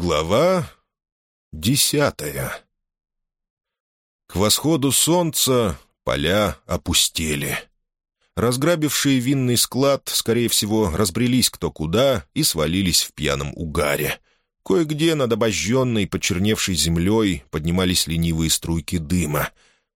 Глава десятая К восходу солнца поля опустели. Разграбившие винный склад, скорее всего, разбрелись кто куда и свалились в пьяном угаре. Кое-где над обожженной, почерневшей землей поднимались ленивые струйки дыма.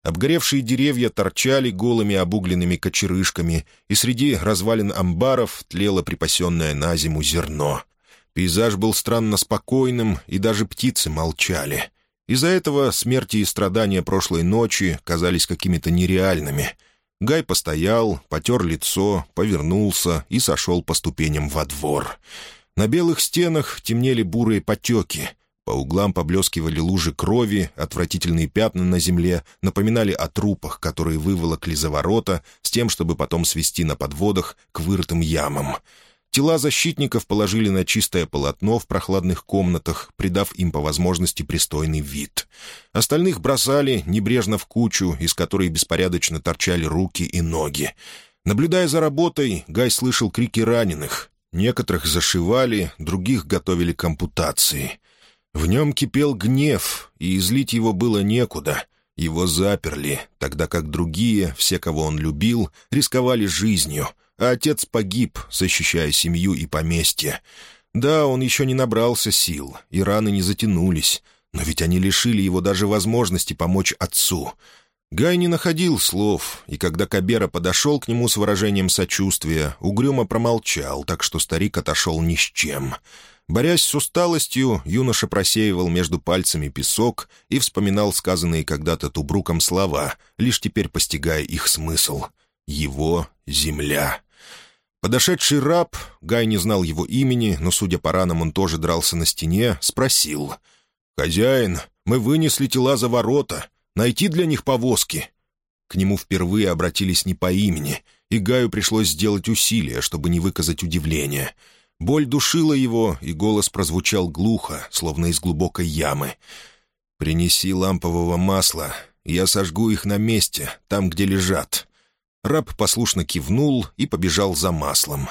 Обгоревшие деревья торчали голыми обугленными кочерышками, и среди развалин амбаров тлело припасенное на зиму зерно — Пейзаж был странно спокойным, и даже птицы молчали. Из-за этого смерти и страдания прошлой ночи казались какими-то нереальными. Гай постоял, потер лицо, повернулся и сошел по ступеням во двор. На белых стенах темнели бурые потеки. По углам поблескивали лужи крови, отвратительные пятна на земле напоминали о трупах, которые выволокли за ворота, с тем, чтобы потом свести на подводах к вырытым ямам. Тела защитников положили на чистое полотно в прохладных комнатах, придав им по возможности пристойный вид. Остальных бросали небрежно в кучу, из которой беспорядочно торчали руки и ноги. Наблюдая за работой, Гай слышал крики раненых. Некоторых зашивали, других готовили к ампутации. В нем кипел гнев, и излить его было некуда. Его заперли, тогда как другие, все, кого он любил, рисковали жизнью — а отец погиб, защищая семью и поместье. Да, он еще не набрался сил, и раны не затянулись, но ведь они лишили его даже возможности помочь отцу. Гай не находил слов, и когда Кабера подошел к нему с выражением сочувствия, угрюмо промолчал, так что старик отошел ни с чем. Борясь с усталостью, юноша просеивал между пальцами песок и вспоминал сказанные когда-то Тубруком слова, лишь теперь постигая их смысл. «Его земля». Подошедший раб, Гай не знал его имени, но, судя по ранам, он тоже дрался на стене, спросил. «Хозяин, мы вынесли тела за ворота. Найти для них повозки». К нему впервые обратились не по имени, и Гаю пришлось сделать усилие, чтобы не выказать удивления. Боль душила его, и голос прозвучал глухо, словно из глубокой ямы. «Принеси лампового масла, я сожгу их на месте, там, где лежат». Раб послушно кивнул и побежал за маслом.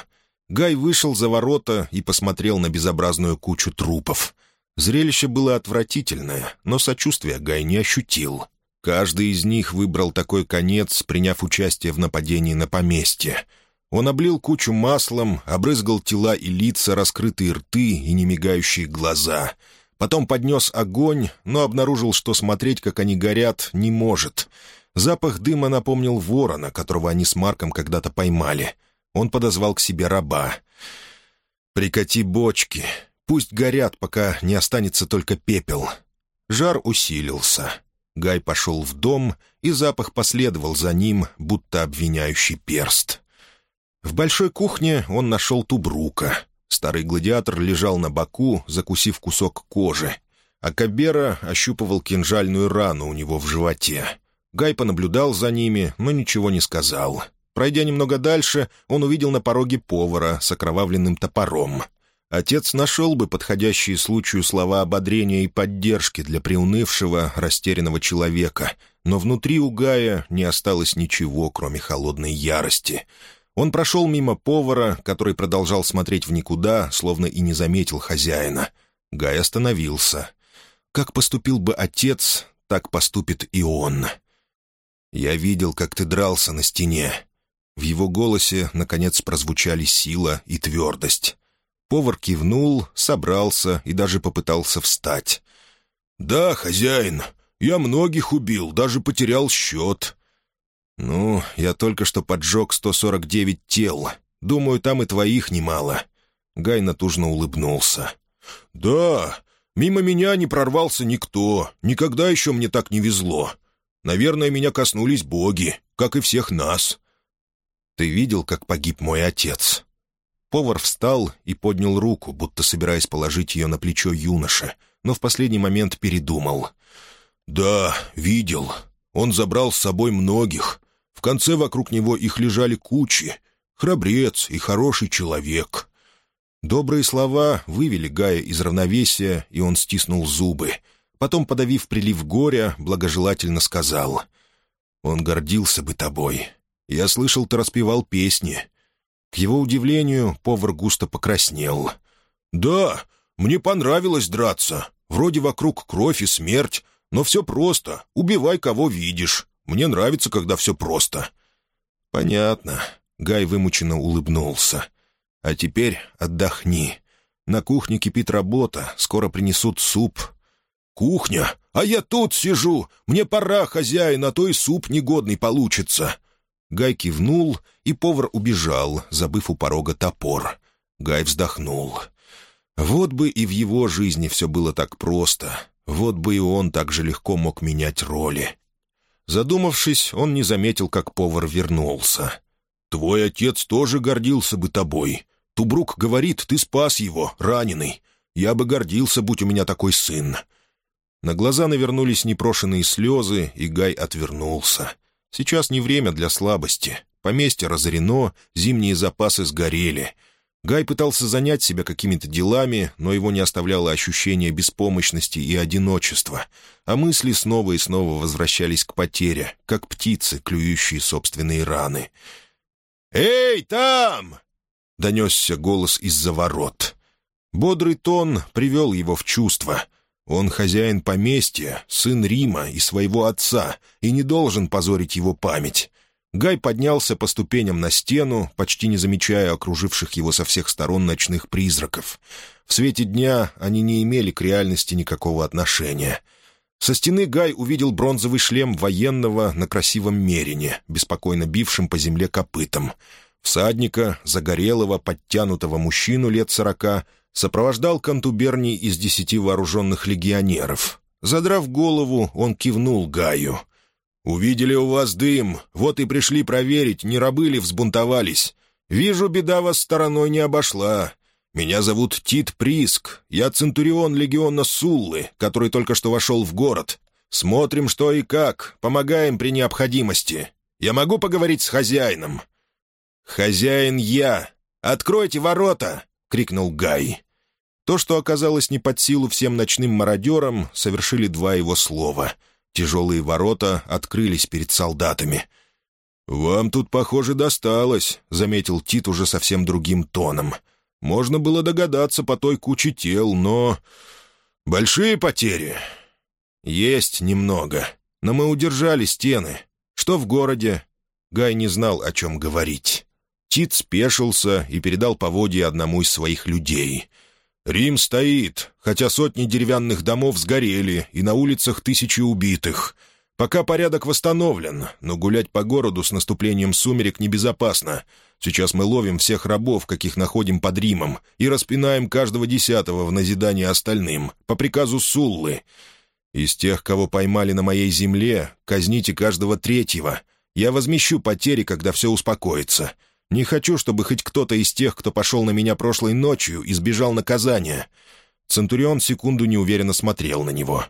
Гай вышел за ворота и посмотрел на безобразную кучу трупов. Зрелище было отвратительное, но сочувствия Гай не ощутил. Каждый из них выбрал такой конец, приняв участие в нападении на поместье. Он облил кучу маслом, обрызгал тела и лица, раскрытые рты и немигающие глаза. Потом поднес огонь, но обнаружил, что смотреть, как они горят, не может — Запах дыма напомнил ворона, которого они с Марком когда-то поймали. Он подозвал к себе раба. «Прикати бочки. Пусть горят, пока не останется только пепел». Жар усилился. Гай пошел в дом, и запах последовал за ним, будто обвиняющий перст. В большой кухне он нашел тубрука. Старый гладиатор лежал на боку, закусив кусок кожи, а Кабера ощупывал кинжальную рану у него в животе. Гай понаблюдал за ними, но ничего не сказал. Пройдя немного дальше, он увидел на пороге повара с окровавленным топором. Отец нашел бы подходящие случаю слова ободрения и поддержки для приунывшего, растерянного человека, но внутри у Гая не осталось ничего, кроме холодной ярости. Он прошел мимо повара, который продолжал смотреть в никуда, словно и не заметил хозяина. Гай остановился. Как поступил бы отец, так поступит и он. «Я видел, как ты дрался на стене». В его голосе, наконец, прозвучали сила и твердость. Повар кивнул, собрался и даже попытался встать. «Да, хозяин, я многих убил, даже потерял счет». «Ну, я только что поджег 149 тел. Думаю, там и твоих немало». Гай натужно улыбнулся. «Да, мимо меня не прорвался никто. Никогда еще мне так не везло. Наверное, меня коснулись боги, как и всех нас. Ты видел, как погиб мой отец?» Повар встал и поднял руку, будто собираясь положить ее на плечо юноши, но в последний момент передумал. «Да, видел. Он забрал с собой многих. В конце вокруг него их лежали кучи. Храбрец и хороший человек». Добрые слова вывели Гая из равновесия, и он стиснул зубы — Потом, подавив прилив горя, благожелательно сказал. «Он гордился бы тобой. Я слышал, ты распевал песни». К его удивлению, повар густо покраснел. «Да, Мне понравилось драться. Вроде вокруг кровь и смерть, но все просто. Убивай, кого видишь. Мне нравится, когда все просто». «Понятно». Гай вымученно улыбнулся. «А теперь отдохни. На кухне кипит работа, скоро принесут суп». «Кухня? А я тут сижу! Мне пора, хозяин, а то и суп негодный получится!» Гай кивнул, и повар убежал, забыв у порога топор. Гай вздохнул. «Вот бы и в его жизни все было так просто. Вот бы и он так же легко мог менять роли». Задумавшись, он не заметил, как повар вернулся. «Твой отец тоже гордился бы тобой. Тубрук говорит, ты спас его, раненый. Я бы гордился, будь у меня такой сын». На глаза навернулись непрошенные слезы, и Гай отвернулся. Сейчас не время для слабости. Поместье разорено, зимние запасы сгорели. Гай пытался занять себя какими-то делами, но его не оставляло ощущение беспомощности и одиночества, а мысли снова и снова возвращались к потере, как птицы, клюющие собственные раны. «Эй, там!» — донесся голос из-за ворот. Бодрый тон привел его в чувство. Он хозяин поместья, сын Рима и своего отца, и не должен позорить его память. Гай поднялся по ступеням на стену, почти не замечая окруживших его со всех сторон ночных призраков. В свете дня они не имели к реальности никакого отношения. Со стены Гай увидел бронзовый шлем военного на красивом мерине, беспокойно бившим по земле копытом — Всадника, загорелого, подтянутого мужчину лет сорока, сопровождал контуберний из десяти вооруженных легионеров. Задрав голову, он кивнул Гаю. «Увидели у вас дым, вот и пришли проверить, не рабы ли взбунтовались. Вижу, беда вас стороной не обошла. Меня зовут Тит Приск, я центурион легиона Суллы, который только что вошел в город. Смотрим, что и как, помогаем при необходимости. Я могу поговорить с хозяином?» «Хозяин я! Откройте ворота!» — крикнул Гай. То, что оказалось не под силу всем ночным мародерам, совершили два его слова. Тяжелые ворота открылись перед солдатами. «Вам тут, похоже, досталось», — заметил Тит уже совсем другим тоном. «Можно было догадаться по той куче тел, но... Большие потери?» «Есть немного, но мы удержали стены. Что в городе?» Гай не знал, о чем говорить. Тит спешился и передал поводье одному из своих людей. «Рим стоит, хотя сотни деревянных домов сгорели, и на улицах тысячи убитых. Пока порядок восстановлен, но гулять по городу с наступлением сумерек небезопасно. Сейчас мы ловим всех рабов, каких находим под Римом, и распинаем каждого десятого в назидание остальным, по приказу Суллы. Из тех, кого поймали на моей земле, казните каждого третьего. Я возмещу потери, когда все успокоится». Не хочу, чтобы хоть кто-то из тех, кто пошел на меня прошлой ночью, избежал наказания». Центурион секунду неуверенно смотрел на него.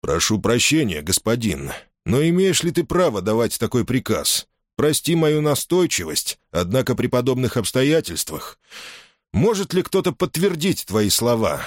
«Прошу прощения, господин, но имеешь ли ты право давать такой приказ? Прости мою настойчивость, однако при подобных обстоятельствах... Может ли кто-то подтвердить твои слова?»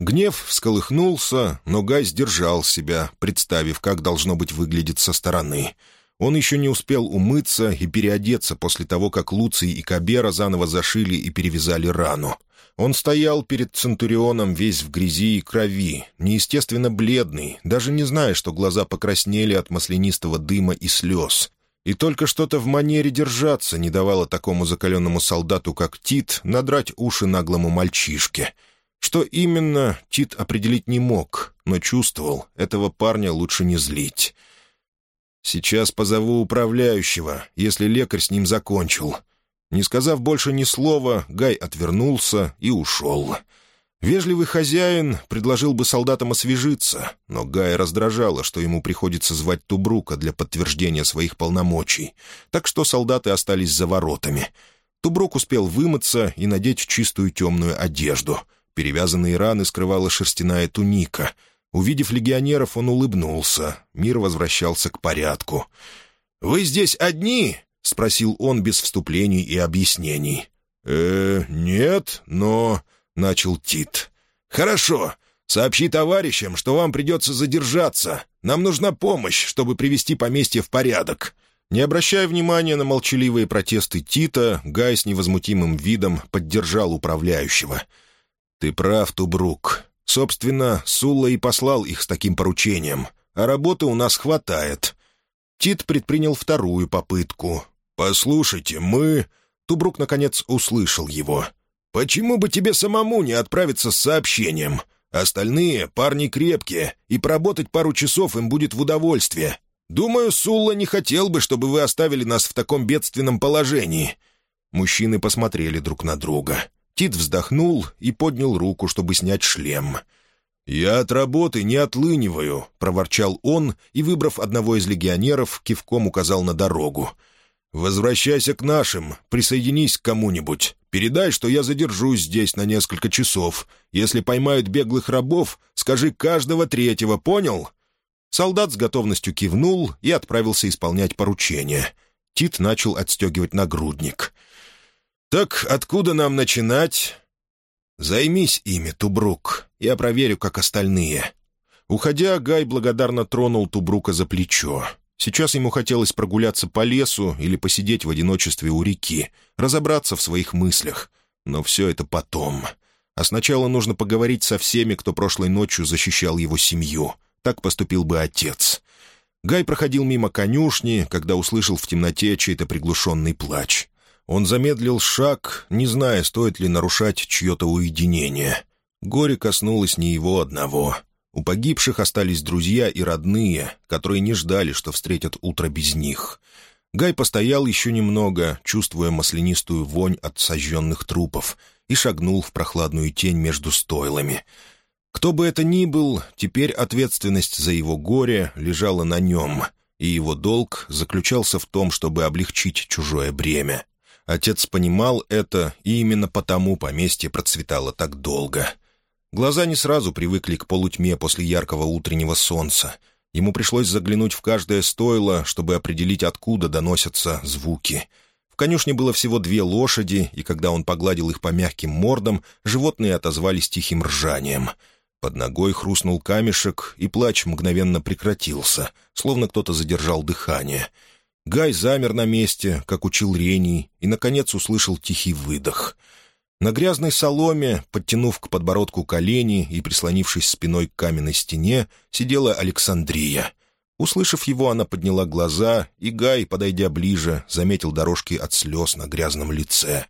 Гнев всколыхнулся, но Гай сдержал себя, представив, как должно быть выглядеть со стороны — он еще не успел умыться и переодеться после того, как Луций и Кабера заново зашили и перевязали рану. Он стоял перед Центурионом весь в грязи и крови, неестественно бледный, даже не зная, что глаза покраснели от маслянистого дыма и слез. И только что-то в манере держаться не давало такому закаленному солдату, как Тит, надрать уши наглому мальчишке. Что именно, Тит определить не мог, но чувствовал, этого парня лучше не злить. «Сейчас позову управляющего, если лекарь с ним закончил». Не сказав больше ни слова, Гай отвернулся и ушел. Вежливый хозяин предложил бы солдатам освежиться, но Гай раздражало, что ему приходится звать Тубрука для подтверждения своих полномочий, так что солдаты остались за воротами. Тубрук успел вымыться и надеть чистую темную одежду. Перевязанные раны скрывала шерстяная туника — Увидев легионеров, он улыбнулся. Мир возвращался к порядку. «Вы здесь одни?» — спросил он без вступлений и объяснений. «Э, нет, но...» — начал Тит. «Хорошо. Сообщи товарищам, что вам придется задержаться. Нам нужна помощь, чтобы привести поместье в порядок». Не обращая внимания на молчаливые протесты Тита, Гай с невозмутимым видом поддержал управляющего — «Ты прав, Тубрук. Собственно, Сулла и послал их с таким поручением, а работы у нас хватает». Тит предпринял вторую попытку. «Послушайте, мы...» Тубрук, наконец, услышал его. «Почему бы тебе самому не отправиться с сообщением? Остальные парни крепкие, и поработать пару часов им будет в удовольствие. Думаю, Сулла не хотел бы, чтобы вы оставили нас в таком бедственном положении». Мужчины посмотрели друг на друга. Тит вздохнул и поднял руку, чтобы снять шлем. «Я от работы не отлыниваю», — проворчал он и, выбрав одного из легионеров, кивком указал на дорогу. «Возвращайся к нашим, присоединись к кому-нибудь. Передай, что я задержусь здесь на несколько часов. Если поймают беглых рабов, скажи каждого третьего, понял?» Солдат с готовностью кивнул и отправился исполнять поручение. Тит начал отстегивать нагрудник. «Так откуда нам начинать?» «Займись ими, Тубрук. Я проверю, как остальные». Уходя, Гай благодарно тронул Тубрука за плечо. Сейчас ему хотелось прогуляться по лесу или посидеть в одиночестве у реки, разобраться в своих мыслях. Но все это потом. А сначала нужно поговорить со всеми, кто прошлой ночью защищал его семью. Так поступил бы отец. Гай проходил мимо конюшни, когда услышал в темноте чей-то приглушенный плач. Он замедлил шаг, не зная, стоит ли нарушать чье-то уединение. Горе коснулось не его одного — у погибших остались друзья и родные, которые не ждали, что встретят утро без них. Гай постоял еще немного, чувствуя маслянистую вонь от сожженных трупов, и шагнул в прохладную тень между стойлами. Кто бы это ни был, теперь ответственность за его горе лежала на нем, и его долг заключался в том, чтобы облегчить чужое бремя. Отец понимал это, и именно потому поместье процветало так долго — Глаза не сразу привыкли к полутьме после яркого утреннего солнца. Ему пришлось заглянуть в каждое стойло, чтобы определить, откуда доносятся звуки. В конюшне было всего две лошади, и когда он погладил их по мягким мордам, животные отозвались тихим ржанием. Под ногой хрустнул камешек, и плач мгновенно прекратился, словно кто-то задержал дыхание. Гай замер на месте, как учил Рений, и, наконец, услышал тихий выдох — на грязной соломе, подтянув к подбородку колени и прислонившись спиной к каменной стене, сидела Александрия. Услышав его, она подняла глаза, и Гай, подойдя ближе, заметил дорожки от слез на грязном лице.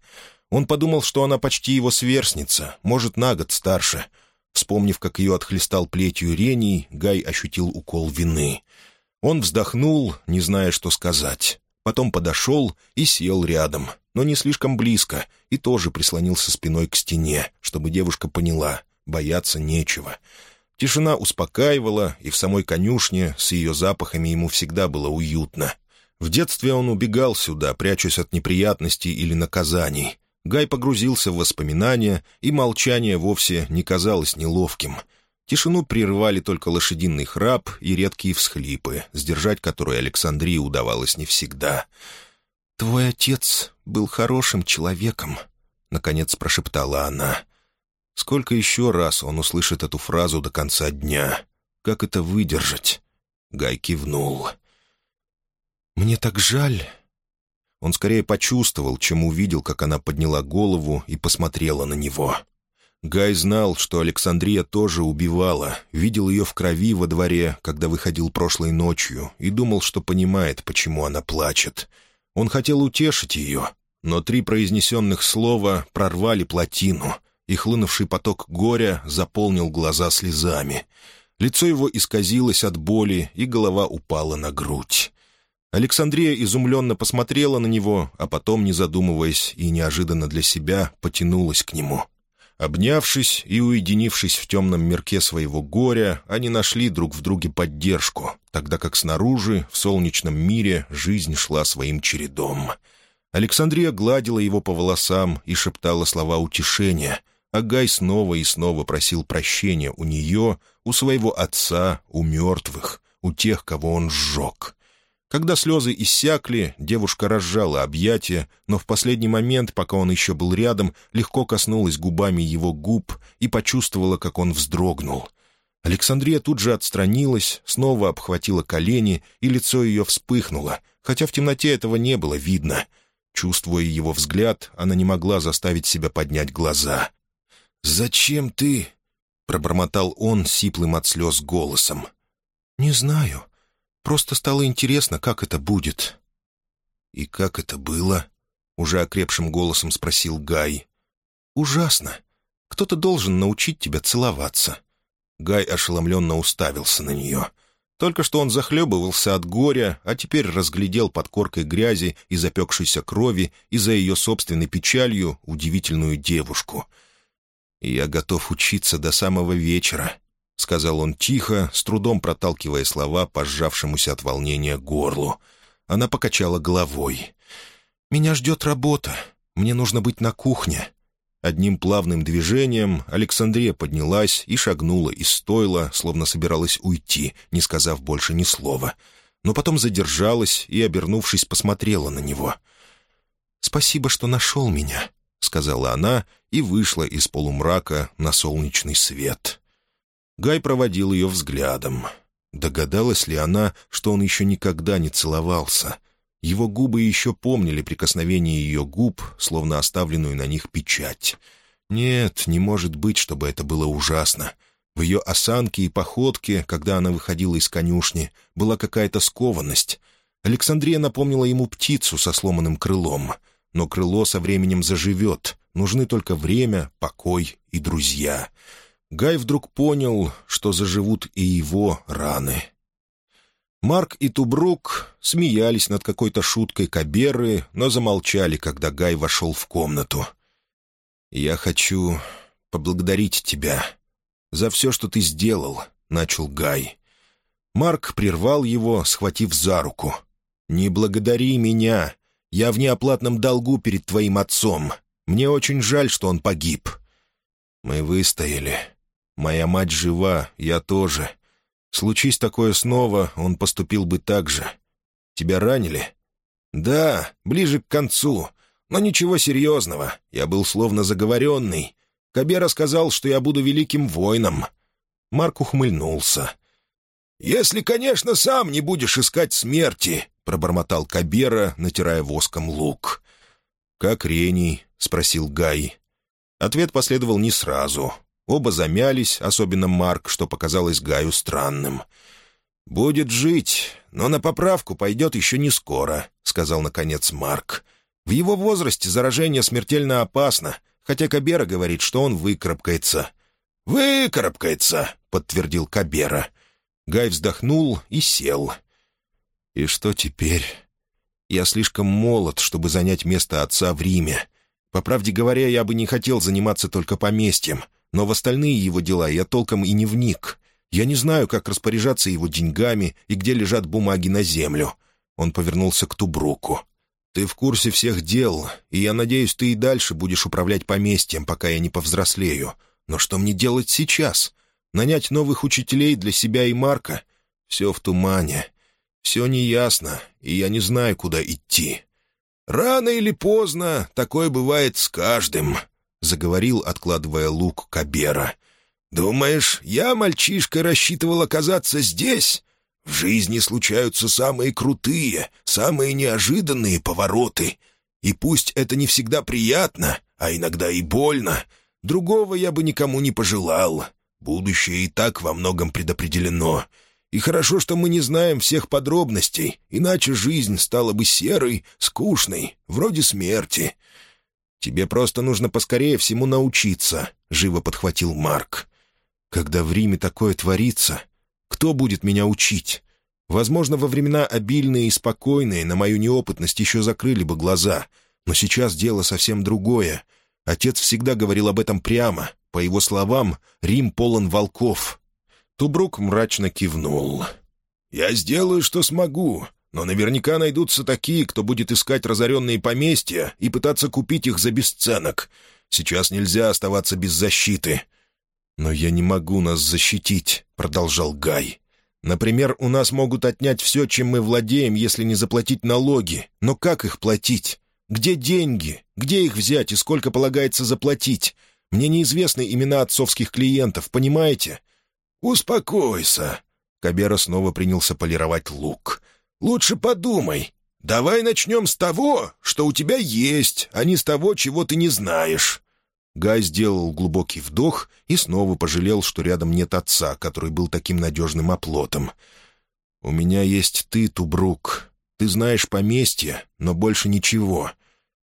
Он подумал, что она почти его сверстница, может, на год старше. Вспомнив, как ее отхлестал плетью рений, Гай ощутил укол вины. Он вздохнул, не зная, что сказать. Потом подошел и сел рядом, но не слишком близко, и тоже прислонился спиной к стене, чтобы девушка поняла, бояться нечего. Тишина успокаивала, и в самой конюшне с ее запахами ему всегда было уютно. В детстве он убегал сюда, прячась от неприятностей или наказаний. Гай погрузился в воспоминания, и молчание вовсе не казалось неловким. Тишину прерывали только лошадиный храп и редкие всхлипы, сдержать которые Александрии удавалось не всегда — «Твой отец был хорошим человеком», — наконец прошептала она. Сколько еще раз он услышит эту фразу до конца дня? Как это выдержать? Гай кивнул. «Мне так жаль». Он скорее почувствовал, чем увидел, как она подняла голову и посмотрела на него. Гай знал, что Александрия тоже убивала, видел ее в крови во дворе, когда выходил прошлой ночью, и думал, что понимает, почему она плачет — он хотел утешить ее, но три произнесенных слова прорвали плотину, и хлынувший поток горя заполнил глаза слезами. Лицо его исказилось от боли, и голова упала на грудь. Александрия изумленно посмотрела на него, а потом, не задумываясь и неожиданно для себя, потянулась к нему. Обнявшись и уединившись в темном мирке своего горя, они нашли друг в друге поддержку, тогда как снаружи, в солнечном мире, жизнь шла своим чередом. Александрия гладила его по волосам и шептала слова утешения, а Гай снова и снова просил прощения у нее, у своего отца, у мертвых, у тех, кого он сжег. Когда слезы иссякли, девушка разжала объятия, но в последний момент, пока он еще был рядом, легко коснулась губами его губ и почувствовала, как он вздрогнул. Александрия тут же отстранилась, снова обхватила колени, и лицо ее вспыхнуло, хотя в темноте этого не было видно. Чувствуя его взгляд, она не могла заставить себя поднять глаза. «Зачем ты?» — пробормотал он сиплым от слез голосом. «Не знаю. Просто стало интересно, как это будет». «И как это было?» — уже окрепшим голосом спросил Гай. «Ужасно. Кто-то должен научить тебя целоваться». Гай ошеломленно уставился на нее. Только что он захлебывался от горя, а теперь разглядел под коркой грязи и запекшейся крови и за ее собственной печалью удивительную девушку. «Я готов учиться до самого вечера», — сказал он тихо, с трудом проталкивая слова по сжавшемуся от волнения горлу. Она покачала головой. «Меня ждет работа. Мне нужно быть на кухне». Одним плавным движением Александрия поднялась и шагнула из стойла, словно собиралась уйти, не сказав больше ни слова. Но потом задержалась и, обернувшись, посмотрела на него. «Спасибо, что нашел меня», — сказала она и вышла из полумрака на солнечный свет. Гай проводил ее взглядом. Догадалась ли она, что он еще никогда не целовался — его губы еще помнили прикосновение ее губ, словно оставленную на них печать. Нет, не может быть, чтобы это было ужасно. В ее осанке и походке, когда она выходила из конюшни, была какая-то скованность. Александрия напомнила ему птицу со сломанным крылом. Но крыло со временем заживет. Нужны только время, покой и друзья. Гай вдруг понял, что заживут и его раны. Марк и Тубрук смеялись над какой-то шуткой Каберы, но замолчали, когда Гай вошел в комнату. «Я хочу поблагодарить тебя за все, что ты сделал», — начал Гай. Марк прервал его, схватив за руку. «Не благодари меня. Я в неоплатном долгу перед твоим отцом. Мне очень жаль, что он погиб». «Мы выстояли. Моя мать жива, я тоже. Случись такое снова, он поступил бы так же. Тебя ранили?» «Да, ближе к концу. Но ничего серьезного. Я был словно заговоренный. Кабера сказал, что я буду великим воином». Марк ухмыльнулся. «Если, конечно, сам не будешь искать смерти», — пробормотал Кабера, натирая воском лук. «Как Рений?» — спросил Гай. Ответ последовал не сразу. Оба замялись, особенно Марк, что показалось Гаю странным. «Будет жить, но на поправку пойдет еще не скоро», — сказал, наконец, Марк. «В его возрасте заражение смертельно опасно, хотя Кабера говорит, что он выкарабкается». «Выкарабкается», — подтвердил Кабера. Гай вздохнул и сел. «И что теперь?» «Я слишком молод, чтобы занять место отца в Риме. По правде говоря, я бы не хотел заниматься только поместьем но в остальные его дела я толком и не вник. Я не знаю, как распоряжаться его деньгами и где лежат бумаги на землю». Он повернулся к Тубруку. «Ты в курсе всех дел, и я надеюсь, ты и дальше будешь управлять поместьем, пока я не повзрослею. Но что мне делать сейчас? Нанять новых учителей для себя и Марка? Все в тумане. Все неясно, и я не знаю, куда идти. Рано или поздно такое бывает с каждым», — заговорил, откладывая лук Кабера. «Думаешь, я, мальчишка, рассчитывал оказаться здесь? В жизни случаются самые крутые, самые неожиданные повороты. И пусть это не всегда приятно, а иногда и больно, другого я бы никому не пожелал. Будущее и так во многом предопределено. И хорошо, что мы не знаем всех подробностей, иначе жизнь стала бы серой, скучной, вроде смерти». «Тебе просто нужно поскорее всему научиться», — живо подхватил Марк. «Когда в Риме такое творится, кто будет меня учить? Возможно, во времена обильные и спокойные на мою неопытность еще закрыли бы глаза, но сейчас дело совсем другое. Отец всегда говорил об этом прямо. По его словам, Рим полон волков». Тубрук мрачно кивнул. «Я сделаю, что смогу. Но наверняка найдутся такие, кто будет искать разоренные поместья и пытаться купить их за бесценок. Сейчас нельзя оставаться без защиты». «Но я не могу нас защитить», — продолжал Гай. «Например, у нас могут отнять все, чем мы владеем, если не заплатить налоги. Но как их платить? Где деньги? Где их взять и сколько полагается заплатить? Мне неизвестны имена отцовских клиентов, понимаете?» «Успокойся». Кабера снова принялся полировать лук. Лучше подумай. Давай начнем с того, что у тебя есть, а не с того, чего ты не знаешь». Гай сделал глубокий вдох и снова пожалел, что рядом нет отца, который был таким надежным оплотом. «У меня есть ты, Тубрук. Ты знаешь поместье, но больше ничего.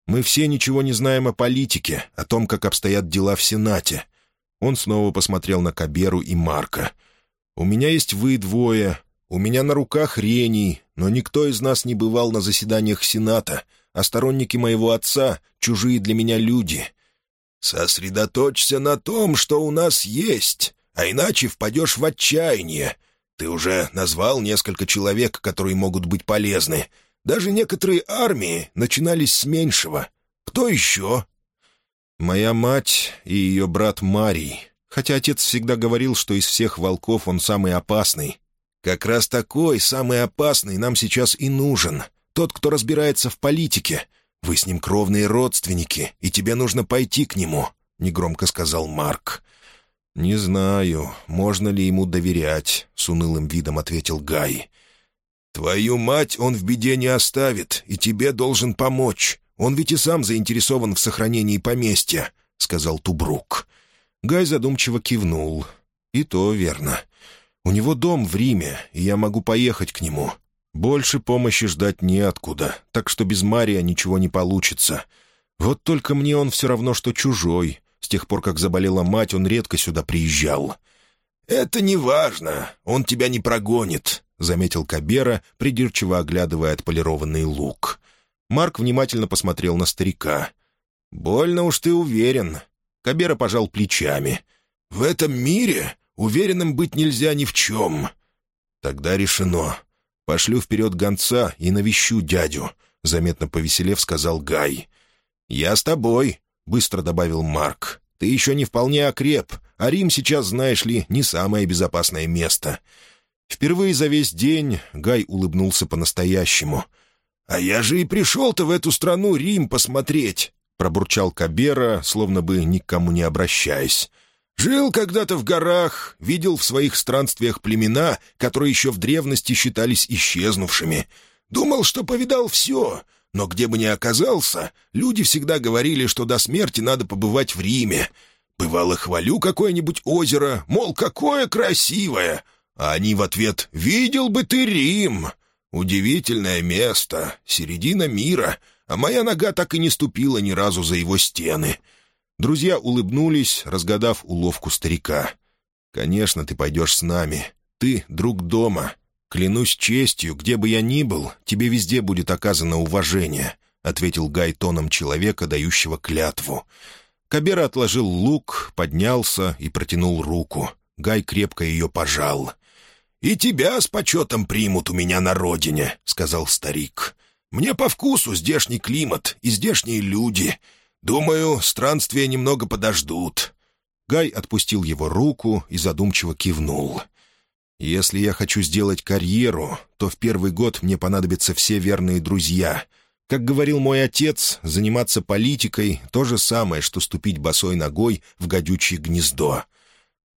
Мы все ничего не знаем о политике, о том, как обстоят дела в Сенате». Он снова посмотрел на Каберу и Марка. «У меня есть вы двое, у меня на руках Рений, но никто из нас не бывал на заседаниях Сената, а сторонники моего отца — чужие для меня люди. «Сосредоточься на том, что у нас есть, а иначе впадешь в отчаяние. Ты уже назвал несколько человек, которые могут быть полезны. Даже некоторые армии начинались с меньшего. Кто еще?» «Моя мать и ее брат Марий. Хотя отец всегда говорил, что из всех волков он самый опасный. Как раз такой, самый опасный, нам сейчас и нужен. Тот, кто разбирается в политике. Вы с ним кровные родственники, и тебе нужно пойти к нему», — негромко сказал Марк. «Не знаю, можно ли ему доверять», — с унылым видом ответил Гай. «Твою мать он в беде не оставит, и тебе должен помочь. Он ведь и сам заинтересован в сохранении поместья», — сказал Тубрук. Гай задумчиво кивнул. «И то верно. У него дом в Риме, и я могу поехать к нему. Больше помощи ждать неоткуда, так что без Мария ничего не получится. Вот только мне он все равно, что чужой. С тех пор, как заболела мать, он редко сюда приезжал». «Это не важно, он тебя не прогонит», — заметил Кабера, придирчиво оглядывая отполированный лук. Марк внимательно посмотрел на старика. «Больно уж ты уверен». Кабера пожал плечами. «В этом мире уверенным быть нельзя ни в чем». «Тогда решено. «Пошлю вперед гонца и навещу дядю», — заметно повеселев сказал Гай. «Я с тобой», — быстро добавил Марк. «Ты еще не вполне окреп, а Рим сейчас, знаешь ли, не самое безопасное место». Впервые за весь день Гай улыбнулся по-настоящему. «А я же и пришел-то в эту страну Рим посмотреть», — пробурчал Кабера, словно бы никому не обращаясь. Жил когда-то в горах, видел в своих странствиях племена, которые еще в древности считались исчезнувшими. Думал, что повидал все, но где бы ни оказался, люди всегда говорили, что до смерти надо побывать в Риме. Бывало, хвалю какое-нибудь озеро, мол, какое красивое. А они в ответ «Видел бы ты Рим!» Удивительное место, середина мира, а моя нога так и не ступила ни разу за его стены. Друзья улыбнулись, разгадав уловку старика. «Конечно, ты пойдешь с нами. Ты — друг дома. Клянусь честью, где бы я ни был, тебе везде будет оказано уважение», — ответил Гай тоном человека, дающего клятву. Кабера отложил лук, поднялся и протянул руку. Гай крепко ее пожал. «И тебя с почетом примут у меня на родине», — сказал старик. «Мне по вкусу здешний климат и здешние люди. «Думаю, странствия немного подождут». Гай отпустил его руку и задумчиво кивнул. «Если я хочу сделать карьеру, то в первый год мне понадобятся все верные друзья. Как говорил мой отец, заниматься политикой — то же самое, что ступить босой ногой в гадючее гнездо».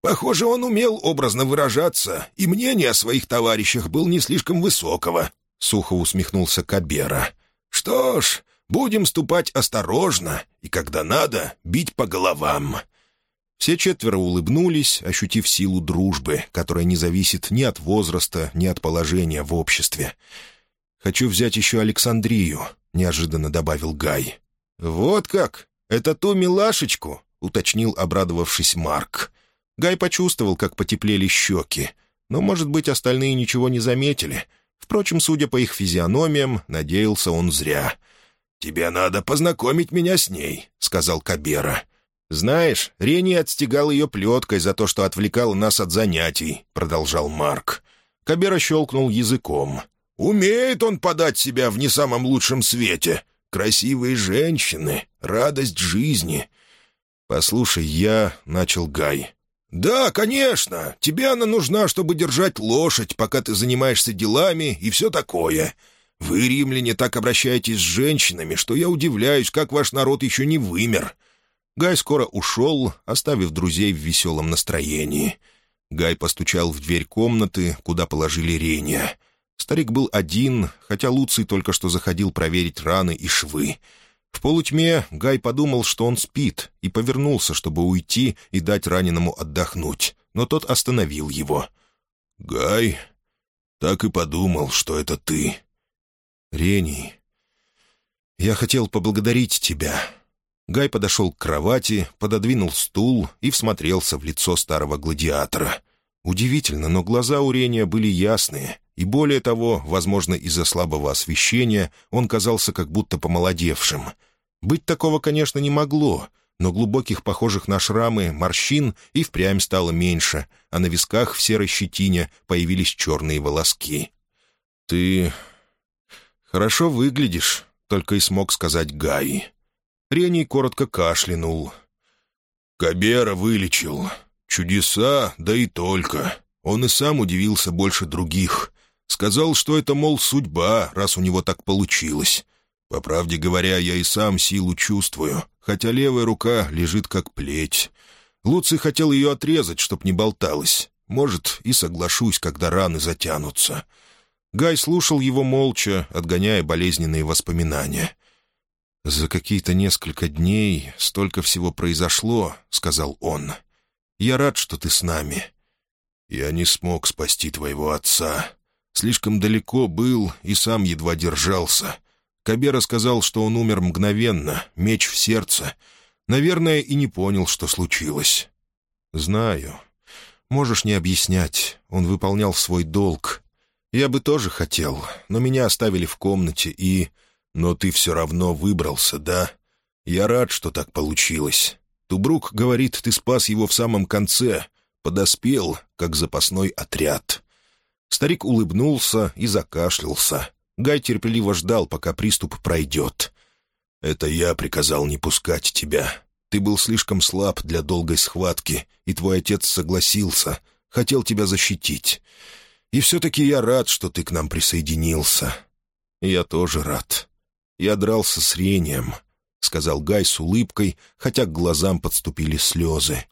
«Похоже, он умел образно выражаться, и мнение о своих товарищах был не слишком высокого», — сухо усмехнулся Кабера. «Что ж, Будем ступать осторожно и, когда надо, бить по головам». Все четверо улыбнулись, ощутив силу дружбы, которая не зависит ни от возраста, ни от положения в обществе. «Хочу взять еще Александрию», — неожиданно добавил Гай. «Вот как? Это ту милашечку?» — уточнил, обрадовавшись Марк. Гай почувствовал, как потеплели щеки, но, может быть, остальные ничего не заметили. Впрочем, судя по их физиономиям, надеялся он зря — «Тебе надо познакомить меня с ней», — сказал Кабера. «Знаешь, Рени отстегал ее плеткой за то, что отвлекал нас от занятий», — продолжал Марк. Кабера щелкнул языком. «Умеет он подать себя в не самом лучшем свете. Красивые женщины, радость жизни». «Послушай, я...» — начал Гай. «Да, конечно. Тебе она нужна, чтобы держать лошадь, пока ты занимаешься делами и все такое. Вы, римляне, так обращаетесь с женщинами, что я удивляюсь, как ваш народ еще не вымер». Гай скоро ушел, оставив друзей в веселом настроении. Гай постучал в дверь комнаты, куда положили Реня. Старик был один, хотя Луций только что заходил проверить раны и швы. В полутьме Гай подумал, что он спит, и повернулся, чтобы уйти и дать раненому отдохнуть, но тот остановил его. «Гай, так и подумал, что это ты». «Рений, я хотел поблагодарить тебя». Гай подошел к кровати, пододвинул стул и всмотрелся в лицо старого гладиатора. Удивительно, но глаза у Рения были ясные, и более того, возможно, из-за слабого освещения, он казался как будто помолодевшим. Быть такого, конечно, не могло, но глубоких, похожих на шрамы, морщин и впрямь стало меньше, а на висках в серой щетине появились черные волоски. «Ты хорошо выглядишь», — только и смог сказать Гай. Рений коротко кашлянул. «Кабера вылечил. Чудеса, да и только. Он и сам удивился больше других. Сказал, что это, мол, судьба, раз у него так получилось. По правде говоря, я и сам силу чувствую, хотя левая рука лежит как плеть. Луций хотел ее отрезать, чтоб не болталась. Может, и соглашусь, когда раны затянутся». Гай слушал его молча, отгоняя болезненные воспоминания. «За какие-то несколько дней столько всего произошло», — сказал он. Я рад, что ты с нами». «Я не смог спасти твоего отца. Слишком далеко был и сам едва держался. Кабера сказал, что он умер мгновенно, меч в сердце. Наверное, и не понял, что случилось». «Знаю. Можешь не объяснять. Он выполнял свой долг. Я бы тоже хотел, но меня оставили в комнате и...» «Но ты все равно выбрался, да? Я рад, что так получилось. Тубрук говорит, ты спас его в самом конце, подоспел, как запасной отряд». Старик улыбнулся и закашлялся. Гай терпеливо ждал, пока приступ пройдет. «Это я приказал не пускать тебя. Ты был слишком слаб для долгой схватки, и твой отец согласился, хотел тебя защитить. И все-таки я рад, что ты к нам присоединился». «Я тоже рад. Я дрался с Рением. — сказал Гай с улыбкой, хотя к глазам подступили слезы.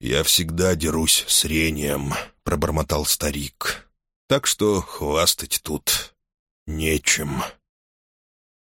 «Я всегда дерусь с рением», — пробормотал старик. «Так что хвастать тут нечем».